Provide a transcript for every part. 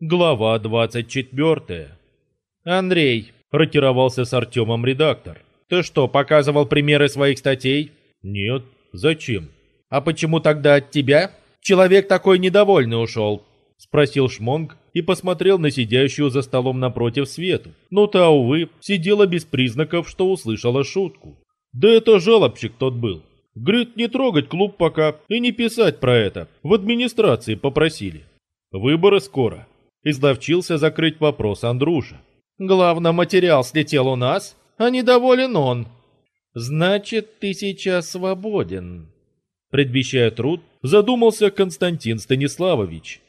Глава 24. «Андрей», — ротировался с Артемом редактор, — «ты что, показывал примеры своих статей?» «Нет. Зачем?» «А почему тогда от тебя? Человек такой недовольный ушел», — спросил Шмонг и посмотрел на сидящую за столом напротив Свету. Но та, увы, сидела без признаков, что услышала шутку. «Да это жалобщик тот был. Говорит, не трогать клуб пока и не писать про это. В администрации попросили. Выборы скоро. Изловчился закрыть вопрос Андруша. «Главное, материал слетел у нас, а недоволен он». «Значит, ты сейчас свободен», — предвещая труд, задумался Константин Станиславович.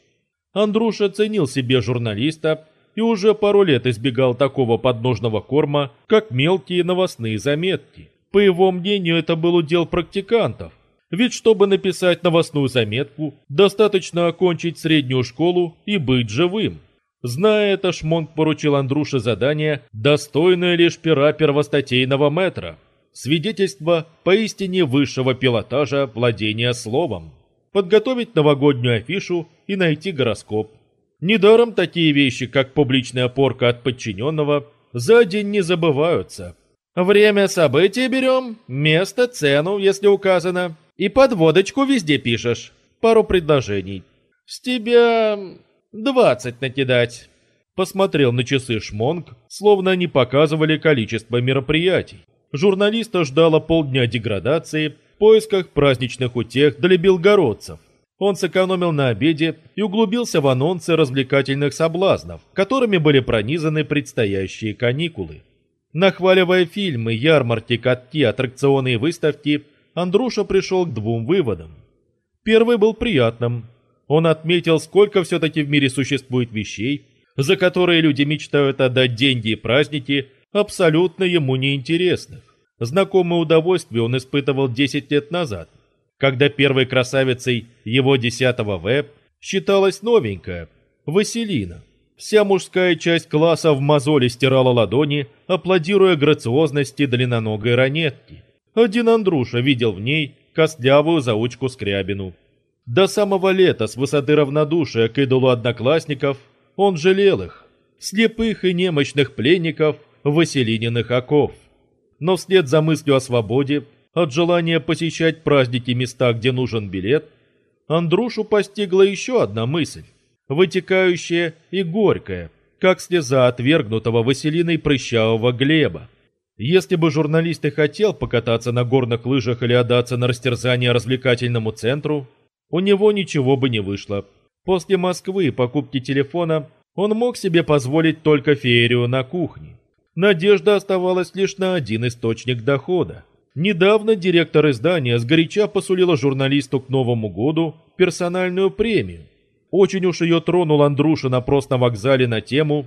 Андруша ценил себе журналиста и уже пару лет избегал такого подножного корма, как мелкие новостные заметки. По его мнению, это был удел практикантов, ведь чтобы написать новостную заметку, достаточно окончить среднюю школу и быть живым. Зная это, Шмонг поручил Андруше задание, достойное лишь пера первостатейного метра. Свидетельство поистине высшего пилотажа владения словом. Подготовить новогоднюю афишу и найти гороскоп. Недаром такие вещи, как публичная порка от подчиненного, за день не забываются. Время события берем, место, цену, если указано, и подводочку везде пишешь. Пару предложений. С тебя двадцать накидать. Посмотрел на часы Шмонг, словно они показывали количество мероприятий. Журналиста ждало полдня деградации в поисках праздничных утех для белгородцев. Он сэкономил на обеде и углубился в анонсы развлекательных соблазнов, которыми были пронизаны предстоящие каникулы. Нахваливая фильмы, ярмарки, катки, аттракционы и выставки – Андруша пришел к двум выводам. Первый был приятным. Он отметил, сколько все-таки в мире существует вещей, за которые люди мечтают отдать деньги и праздники, абсолютно ему неинтересных. Знакомое удовольствие он испытывал 10 лет назад, когда первой красавицей его десятого веб считалась новенькая – Василина. Вся мужская часть класса в мозоли стирала ладони, аплодируя грациозности длинноногой ранетки – один Андруша видел в ней костлявую заучку Скрябину. До самого лета с высоты равнодушия к идолу одноклассников он жалел их, слепых и немощных пленников Василининых оков. Но вслед за мыслью о свободе, от желания посещать праздники места, где нужен билет, Андрушу постигла еще одна мысль, вытекающая и горькая, как слеза отвергнутого Василиной прыщавого Глеба. Если бы журналист и хотел покататься на горных лыжах или отдаться на растерзание развлекательному центру, у него ничего бы не вышло. После Москвы и покупки телефона он мог себе позволить только феерию на кухне. Надежда оставалась лишь на один источник дохода. Недавно директор издания сгоряча посулила журналисту к Новому году персональную премию. Очень уж ее тронул Андруша напрос на вокзале на тему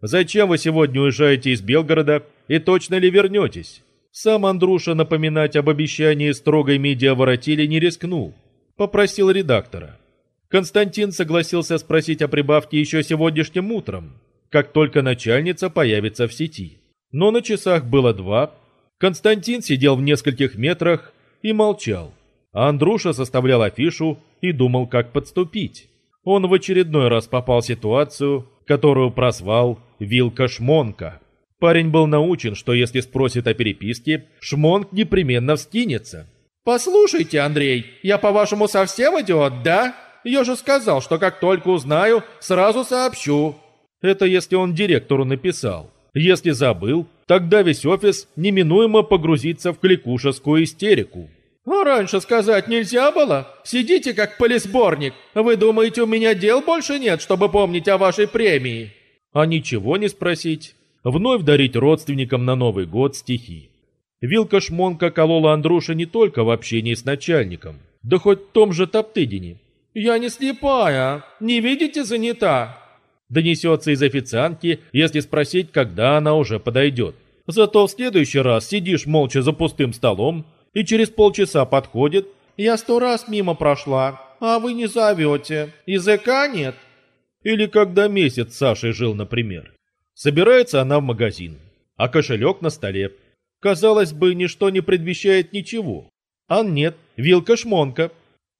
«Зачем вы сегодня уезжаете из Белгорода и точно ли вернетесь? Сам Андруша напоминать об обещании строгой медиаворотили не рискнул. Попросил редактора. Константин согласился спросить о прибавке еще сегодняшним утром, как только начальница появится в сети. Но на часах было два. Константин сидел в нескольких метрах и молчал. А Андруша составлял афишу и думал, как подступить. Он в очередной раз попал в ситуацию, которую прозвал «Вилка Шмонка». Парень был научен, что если спросит о переписке, Шмонг непременно вскинется. «Послушайте, Андрей, я, по-вашему, совсем идиот, да? Я же сказал, что как только узнаю, сразу сообщу». Это если он директору написал. Если забыл, тогда весь офис неминуемо погрузится в кликушескую истерику. «А раньше сказать нельзя было? Сидите как полисборник. Вы думаете, у меня дел больше нет, чтобы помнить о вашей премии?» А ничего не спросить вновь дарить родственникам на Новый год стихи. Вилка Шмонка колола Андруша не только в общении с начальником, да хоть в том же Топтыгине. «Я не слепая, не видите, занята!» Донесется из официантки, если спросить, когда она уже подойдет. Зато в следующий раз сидишь молча за пустым столом, и через полчаса подходит. «Я сто раз мимо прошла, а вы не зовете. Языка нет?» Или когда месяц с Сашей жил, например. Собирается она в магазин, а кошелек на столе. Казалось бы, ничто не предвещает ничего. А нет, вилка-шмонка.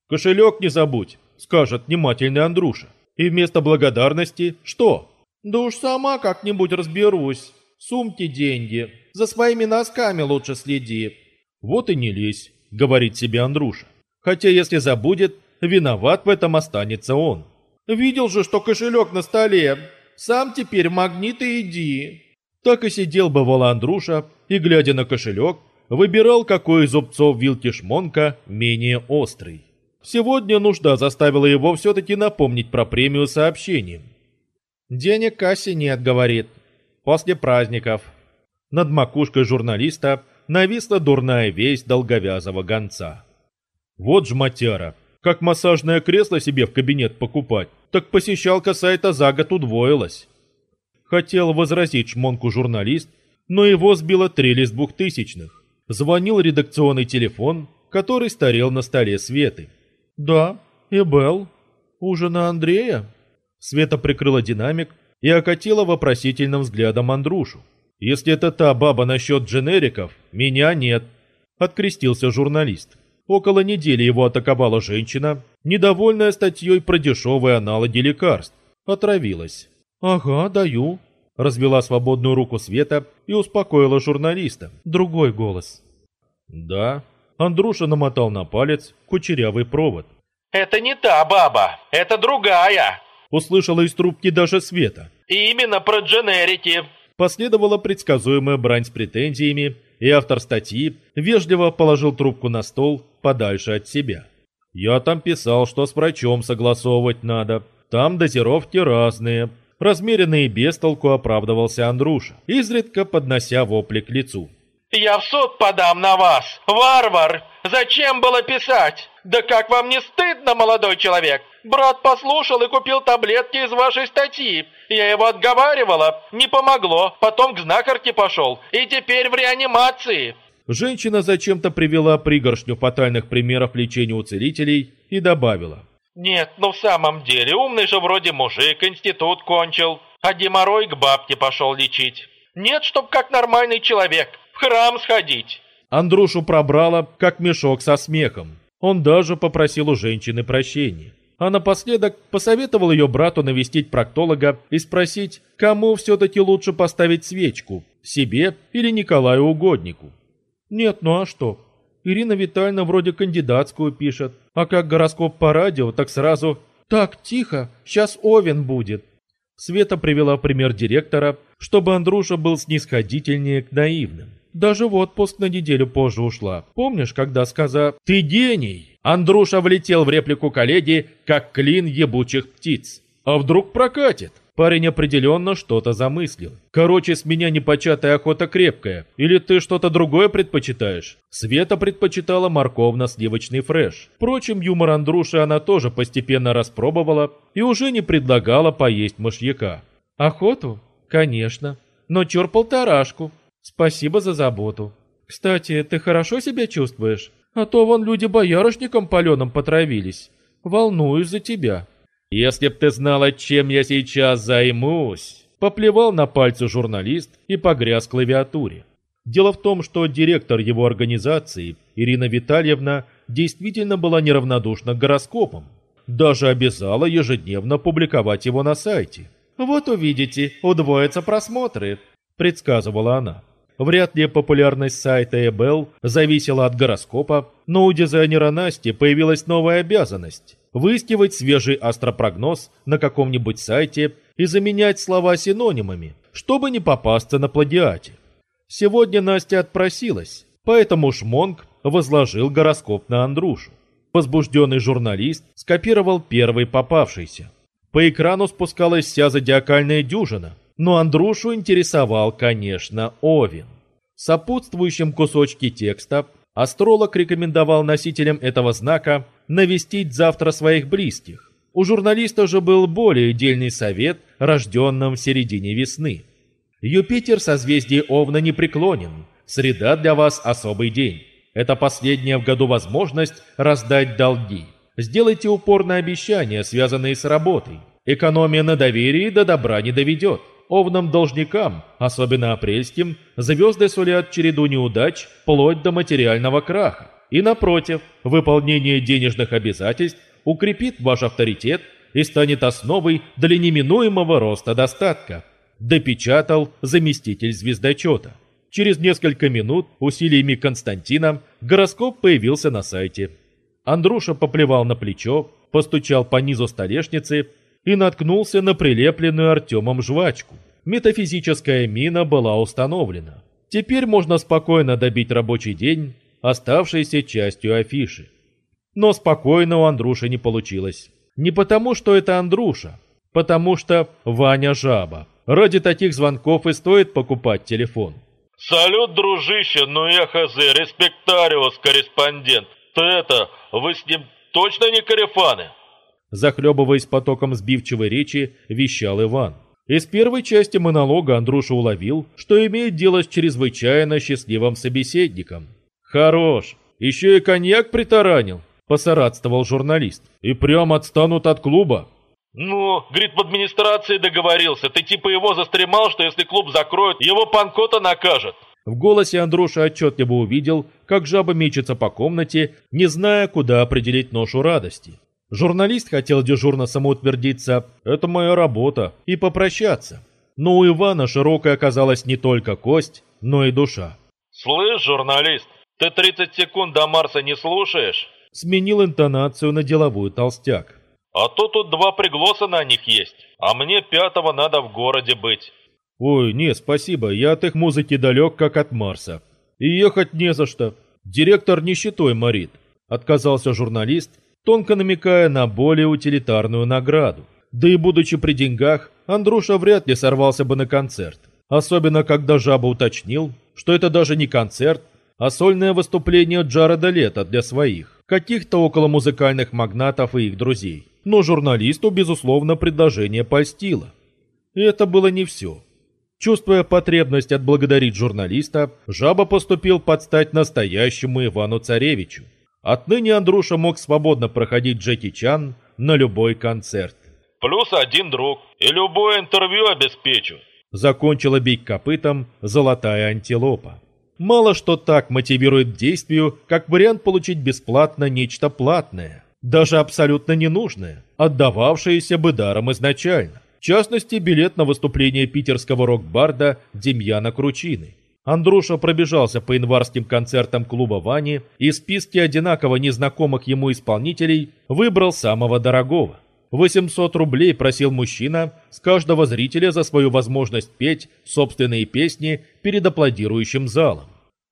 «Кошелек не забудь», — скажет внимательный Андруша. И вместо благодарности что? Да уж сама как-нибудь разберусь. Сумки деньги. За своими носками лучше следи. Вот и не лезь, говорит себе Андруша. Хотя если забудет, виноват в этом останется он. Видел же, что кошелек на столе. Сам теперь в магниты иди. Так и сидел бывало Андруша и, глядя на кошелек, выбирал, какой из зубцов вилки шмонка менее острый. Сегодня нужда заставила его все-таки напомнить про премию сообщением. «Денег кассе нет», — говорит. «После праздников». Над макушкой журналиста нависла дурная весть долговязого гонца. Вот ж матяра, как массажное кресло себе в кабинет покупать, так посещалка сайта за год удвоилась. Хотел возразить шмонку журналист, но его сбило трель из двухтысячных. Звонил редакционный телефон, который старел на столе Светы. «Да, и Белл. Ужина Андрея?» Света прикрыла динамик и окатила вопросительным взглядом Андрюшу. «Если это та баба насчет дженериков, меня нет», — открестился журналист. Около недели его атаковала женщина, недовольная статьей про дешевые аналоги лекарств. Отравилась. «Ага, даю», — развела свободную руку Света и успокоила журналиста. Другой голос. «Да». Андруша намотал на палец кучерявый провод. «Это не та баба, это другая!» Услышала из трубки даже Света. «Именно про дженерики!» Последовала предсказуемая брань с претензиями, и автор статьи вежливо положил трубку на стол подальше от себя. «Я там писал, что с врачом согласовывать надо. Там дозировки разные, размеренный и без толку оправдывался Андруша, изредка поднося вопли к лицу. «Я в суд подам на вас, варвар! Зачем было писать? Да как вам не стыдно, молодой человек? Брат послушал и купил таблетки из вашей статьи. Я его отговаривала, не помогло, потом к знахарке пошел, и теперь в реанимации». Женщина зачем-то привела пригоршню фатальных примеров лечения у целителей и добавила – нет, ну в самом деле, умный же вроде мужик, институт кончил, а геморрой к бабке пошел лечить. Нет, чтоб как нормальный человек, в храм сходить. Андрушу пробрало, как мешок со смехом. Он даже попросил у женщины прощения. А напоследок посоветовал ее брату навестить проктолога и спросить, кому все-таки лучше поставить свечку, себе или Николаю Угоднику. Нет, ну а что? Ирина Витальевна вроде кандидатскую пишет, а как гороскоп по радио, так сразу «Так, тихо, сейчас Овен будет». Света привела пример директора, чтобы Андруша был снисходительнее к наивным. Даже в отпуск на неделю позже ушла. Помнишь, когда сказала «Ты гений!» Андруша влетел в реплику коллеги, как клин ебучих птиц. А вдруг прокатит? Парень определенно что-то замыслил. Короче, с меня непочатая охота крепкая. Или ты что-то другое предпочитаешь? Света предпочитала морковно-сливочный фреш. Впрочем, юмор Андруши она тоже постепенно распробовала и уже не предлагала поесть мышьяка. Охоту? Конечно. Но чур полторашку. Спасибо за заботу. Кстати, ты хорошо себя чувствуешь? А то вон люди боярышником паленым потравились. Волнуюсь за тебя. «Если б ты знала, чем я сейчас займусь!» Поплевал на пальцы журналист и погряз клавиатуре. Дело в том, что директор его организации, Ирина Витальевна, действительно была неравнодушна к гороскопам. Даже обязала ежедневно публиковать его на сайте. «Вот увидите, удвоятся просмотры», – предсказывала она. Вряд ли популярность сайта Эбел зависела от гороскопа, но у дизайнера Насти появилась новая обязанность выискивать свежий астропрогноз на каком-нибудь сайте и заменять слова синонимами, чтобы не попасться на плагиате. Сегодня Настя отпросилась, поэтому Шмонг возложил гороскоп на Андрушу. Возбужденный журналист скопировал первый попавшийся. По экрану спускалась вся зодиакальная дюжина, но Андрушу интересовал, конечно, Овен. В сопутствующем кусочке текста астролог рекомендовал носителям этого знака навестить завтра своих близких. У журналиста же был более дельный совет, рожденным в середине весны. Юпитер созвездие Овна не преклонен. Среда для вас особый день. Это последняя в году возможность раздать долги. Сделайте упор на обещания, связанные с работой. Экономия на доверии до добра не доведет. Овным должникам, особенно апрельским, звезды сулят череду неудач вплоть до материального краха. И напротив, выполнение денежных обязательств укрепит ваш авторитет и станет основой для неминуемого роста достатка, допечатал заместитель звездочета. Через несколько минут усилиями Константина гороскоп появился на сайте. Андруша поплевал на плечо, постучал по низу столешницы и наткнулся на прилепленную Артемом жвачку. Метафизическая мина была установлена. Теперь можно спокойно добить рабочий день, оставшейся частью афиши. Но спокойно у Андруши не получилось. Не потому, что это Андруша, потому что Ваня жаба. Ради таких звонков и стоит покупать телефон. «Салют, дружище, ну я хз, респектариус, корреспондент. Ты это, вы с ним точно не корефаны?» Захлебываясь потоком сбивчивой речи, вещал Иван. Из первой части монолога Андруша уловил, что имеет дело с чрезвычайно счастливым собеседником. «Хорош! Еще и коньяк притаранил!» – посорадствовал журналист. «И прям отстанут от клуба!» «Ну, говорит, в администрации договорился. Ты типа его застремал, что если клуб закроют, его панкота накажет». В голосе Андруша отчетливо увидел, как жаба мечется по комнате, не зная, куда определить ношу радости. Журналист хотел дежурно самоутвердиться «это моя работа» и попрощаться. Но у Ивана широкая оказалась не только кость, но и душа. «Слышь, журналист, ты 30 секунд до Марса не слушаешь?» Сменил интонацию на деловую толстяк. А то тут два приглоса на них есть, а мне пятого надо в городе быть. Ой, не, спасибо, я от их музыки далек, как от Марса. И ехать не за что. Директор нищетой морит. Отказался журналист, тонко намекая на более утилитарную награду. Да и будучи при деньгах, Андруша вряд ли сорвался бы на концерт. Особенно, когда Жаба уточнил, что это даже не концерт, а сольное выступление Джареда Лето для своих, каких-то около музыкальных магнатов и их друзей но журналисту, безусловно, предложение польстило. И это было не все. Чувствуя потребность отблагодарить журналиста, Жаба поступил под стать настоящему Ивану Царевичу. Отныне Андруша мог свободно проходить Джеки Чан на любой концерт. «Плюс один друг, и любое интервью обеспечу», закончила бить копытом золотая антилопа. Мало что так мотивирует к действию, как вариант получить бесплатно нечто платное даже абсолютно ненужное, отдававшееся бы даром изначально. В частности, билет на выступление питерского рок-барда Демьяна Кручины. Андруша пробежался по январским концертам клуба Вани и в списке одинаково незнакомых ему исполнителей выбрал самого дорогого. 800 рублей просил мужчина с каждого зрителя за свою возможность петь собственные песни перед аплодирующим залом.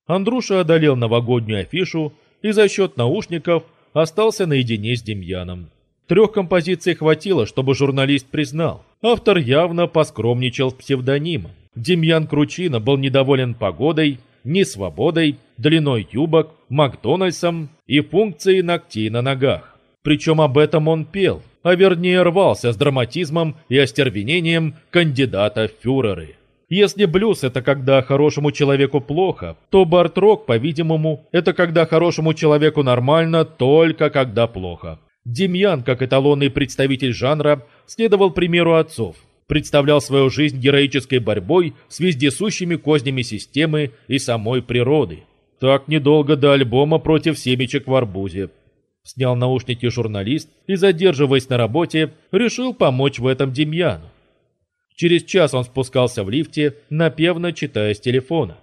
Андруша одолел новогоднюю афишу и за счет наушников – остался наедине с Демьяном. Трех композиций хватило, чтобы журналист признал. Автор явно поскромничал с псевдонимом. Демьян Кручина был недоволен погодой, несвободой, длиной юбок, Макдональдсом и функцией ногтей на ногах. Причем об этом он пел, а вернее рвался с драматизмом и остервенением кандидата в фюреры. Если блюз – это когда хорошему человеку плохо, то бард-рок, по-видимому, это когда хорошему человеку нормально, только когда плохо. Демьян, как эталонный представитель жанра, следовал примеру отцов. Представлял свою жизнь героической борьбой с вездесущими кознями системы и самой природы. Так недолго до альбома против семечек в арбузе. Снял наушники журналист и, задерживаясь на работе, решил помочь в этом Демьяну. Через час он спускался в лифте, напевно читая с телефона.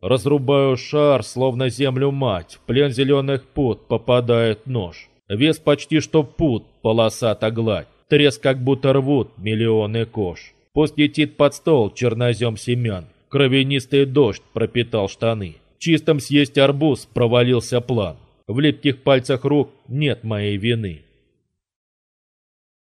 Разрубаю шар, словно землю мать, в плен зеленых пут попадает нож. Вес почти что пут, полосата гладь, треск как будто рвут миллионы кож. Пусть летит под стол чернозем семян, кровянистый дождь пропитал штаны. Чистым съесть арбуз провалился план. В липких пальцах рук нет моей вины.